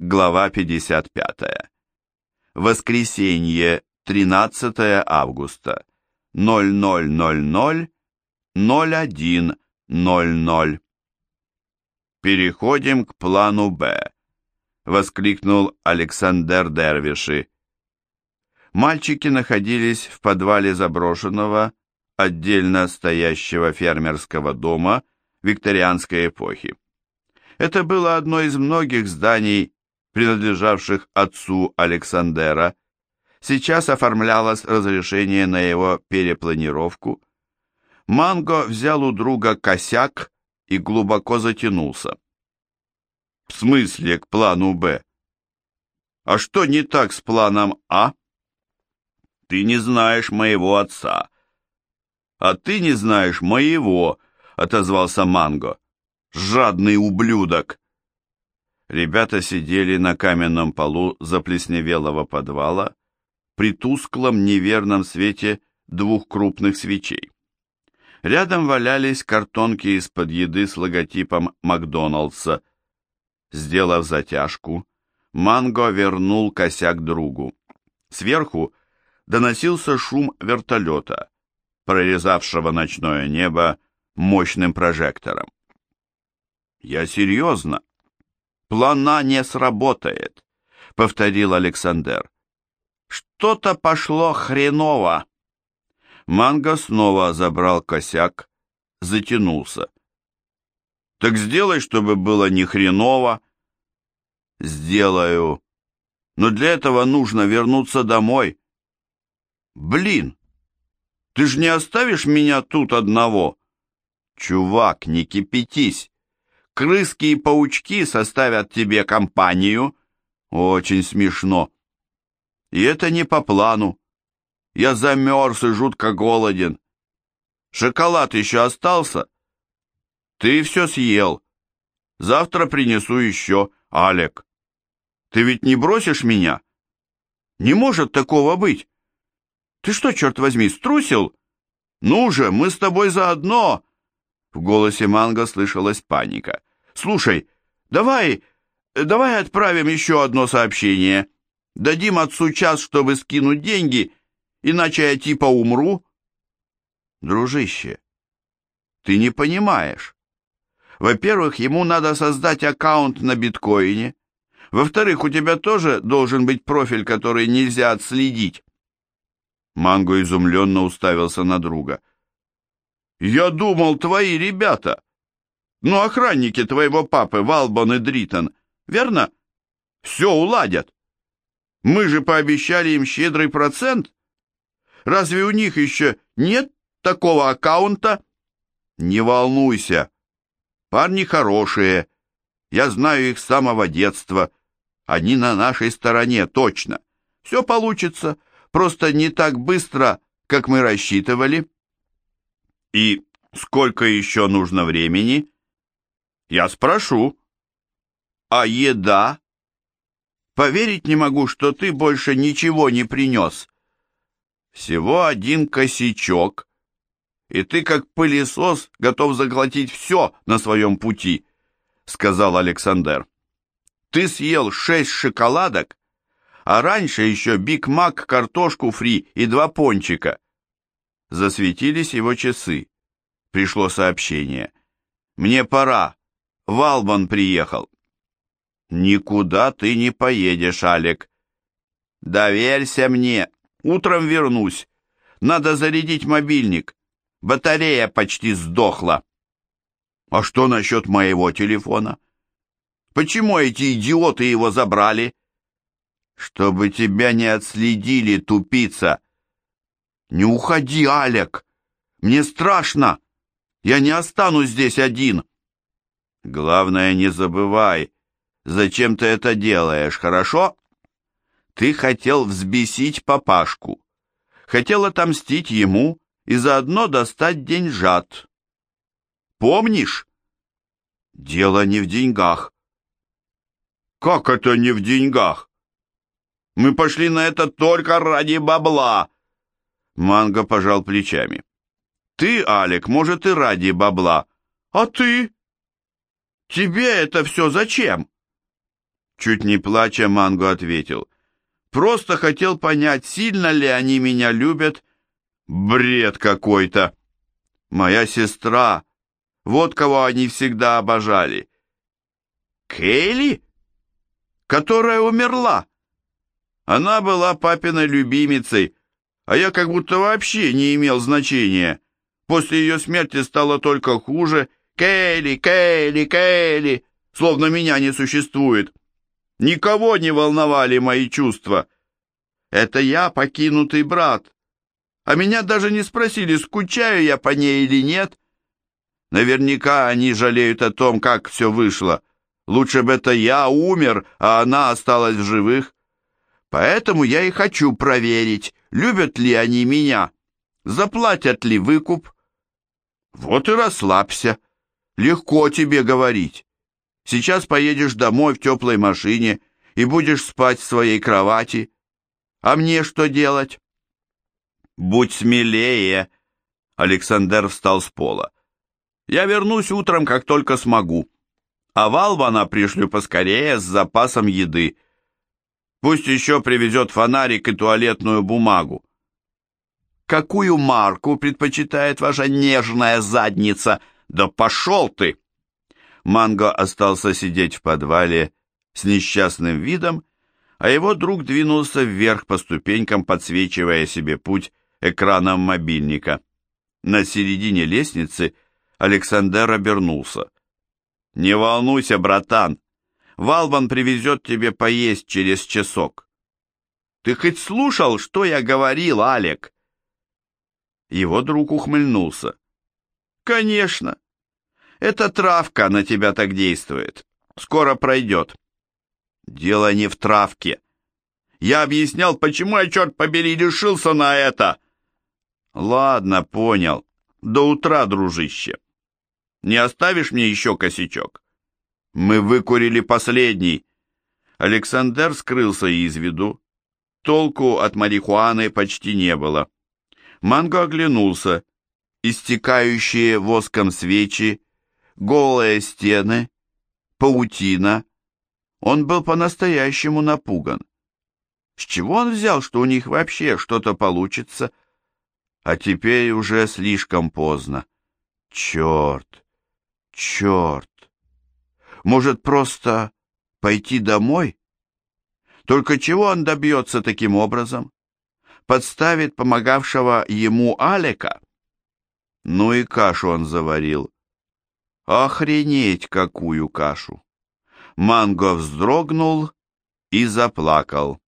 Глава 55. Воскресенье, 13 августа. 0000 0100. Переходим к плану «Б», — воскликнул Александр Дервиши. Мальчики находились в подвале заброшенного, отдельно стоящего фермерского дома викторианской эпохи. Это было одно из многих зданий, принадлежавших отцу Александера, сейчас оформлялось разрешение на его перепланировку. Манго взял у друга косяк и глубоко затянулся. В смысле к плану «Б»? А что не так с планом «А»? Ты не знаешь моего отца. А ты не знаешь моего, отозвался Манго. Жадный ублюдок. Ребята сидели на каменном полу заплесневелого подвала при тусклом неверном свете двух крупных свечей. Рядом валялись картонки из-под еды с логотипом Макдоналдса. Сделав затяжку, Манго вернул косяк другу. Сверху доносился шум вертолета, прорезавшего ночное небо мощным прожектором. «Я серьезно», плана не сработает», — повторил Александр. «Что-то пошло хреново». Манго снова забрал косяк, затянулся. «Так сделай, чтобы было не хреново». «Сделаю. Но для этого нужно вернуться домой». «Блин, ты ж не оставишь меня тут одного?» «Чувак, не кипятись крыски и паучки составят тебе компанию. Очень смешно. И это не по плану. Я замерз и жутко голоден. Шоколад еще остался? Ты все съел. Завтра принесу еще, Алек. Ты ведь не бросишь меня? Не может такого быть. Ты что, черт возьми, струсил? Ну же, мы с тобой заодно. В голосе Манго слышалась паника. «Слушай, давай, давай отправим еще одно сообщение. Дадим отцу час, чтобы скинуть деньги, иначе я типа умру». «Дружище, ты не понимаешь. Во-первых, ему надо создать аккаунт на биткоине. Во-вторых, у тебя тоже должен быть профиль, который нельзя отследить». Манго изумленно уставился на друга. Я думал, твои ребята. Ну, охранники твоего папы, Валбон и Дритон, верно? Все уладят. Мы же пообещали им щедрый процент. Разве у них еще нет такого аккаунта? Не волнуйся. Парни хорошие. Я знаю их с самого детства. Они на нашей стороне, точно. Все получится, просто не так быстро, как мы рассчитывали. И сколько еще нужно времени? Я спрошу. А еда? Поверить не могу, что ты больше ничего не принес. Всего один косячок, и ты как пылесос готов заглотить все на своем пути, сказал Александр. Ты съел шесть шоколадок, а раньше еще Биг Мак, картошку фри и два пончика. Засветились его часы. Пришло сообщение. «Мне пора. Валбан приехал». «Никуда ты не поедешь, Алек». «Доверься мне. Утром вернусь. Надо зарядить мобильник. Батарея почти сдохла». «А что насчет моего телефона?» «Почему эти идиоты его забрали?» «Чтобы тебя не отследили, тупица!» «Не уходи, Алек! Мне страшно! Я не останусь здесь один!» «Главное, не забывай, зачем ты это делаешь, хорошо?» «Ты хотел взбесить папашку, хотел отомстить ему и заодно достать деньжат. Помнишь?» «Дело не в деньгах». «Как это не в деньгах?» «Мы пошли на это только ради бабла!» Манго пожал плечами. «Ты, Алик, может, и ради бабла. А ты? Тебе это все зачем?» Чуть не плача, Манго ответил. Просто хотел понять, сильно ли они меня любят. Бред какой-то. Моя сестра. Вот кого они всегда обожали. Кейли? Которая умерла. Она была папиной любимицей, а я как будто вообще не имел значения. После ее смерти стало только хуже. Кейли, Кейли, Кейли, словно меня не существует. Никого не волновали мои чувства. Это я, покинутый брат. А меня даже не спросили, скучаю я по ней или нет. Наверняка они жалеют о том, как все вышло. Лучше бы это я умер, а она осталась в живых. Поэтому я и хочу проверить, любят ли они меня, заплатят ли выкуп. Вот и расслабься. Легко тебе говорить. Сейчас поедешь домой в теплой машине и будешь спать в своей кровати. А мне что делать? Будь смелее. Александр встал с пола. Я вернусь утром, как только смогу. А Валвана пришлю поскорее с запасом еды. Пусть еще привезет фонарик и туалетную бумагу. Какую марку предпочитает ваша нежная задница? Да пошел ты! Манго остался сидеть в подвале с несчастным видом, а его друг двинулся вверх по ступенькам, подсвечивая себе путь экраном мобильника. На середине лестницы Александр обернулся. «Не волнуйся, братан, Валбан привезет тебе поесть через часок». «Ты хоть слушал, что я говорил, Алек?» Его друг ухмыльнулся. «Конечно. Эта травка на тебя так действует. Скоро пройдет». «Дело не в травке. Я объяснял, почему я, черт побери, решился на это». «Ладно, понял. До утра, дружище. Не оставишь мне еще косячок?» «Мы выкурили последний». Александр скрылся из виду. Толку от марихуаны почти не было. Манго оглянулся. Истекающие воском свечи, голые стены, паутина. Он был по-настоящему напуган. С чего он взял, что у них вообще что-то получится? А теперь уже слишком поздно. Черт! Черт! Может, просто пойти домой? Только чего он добьется таким образом? подставит помогавшего ему Алека? Ну и кашу он заварил. Охренеть, какую кашу! Манго вздрогнул и заплакал.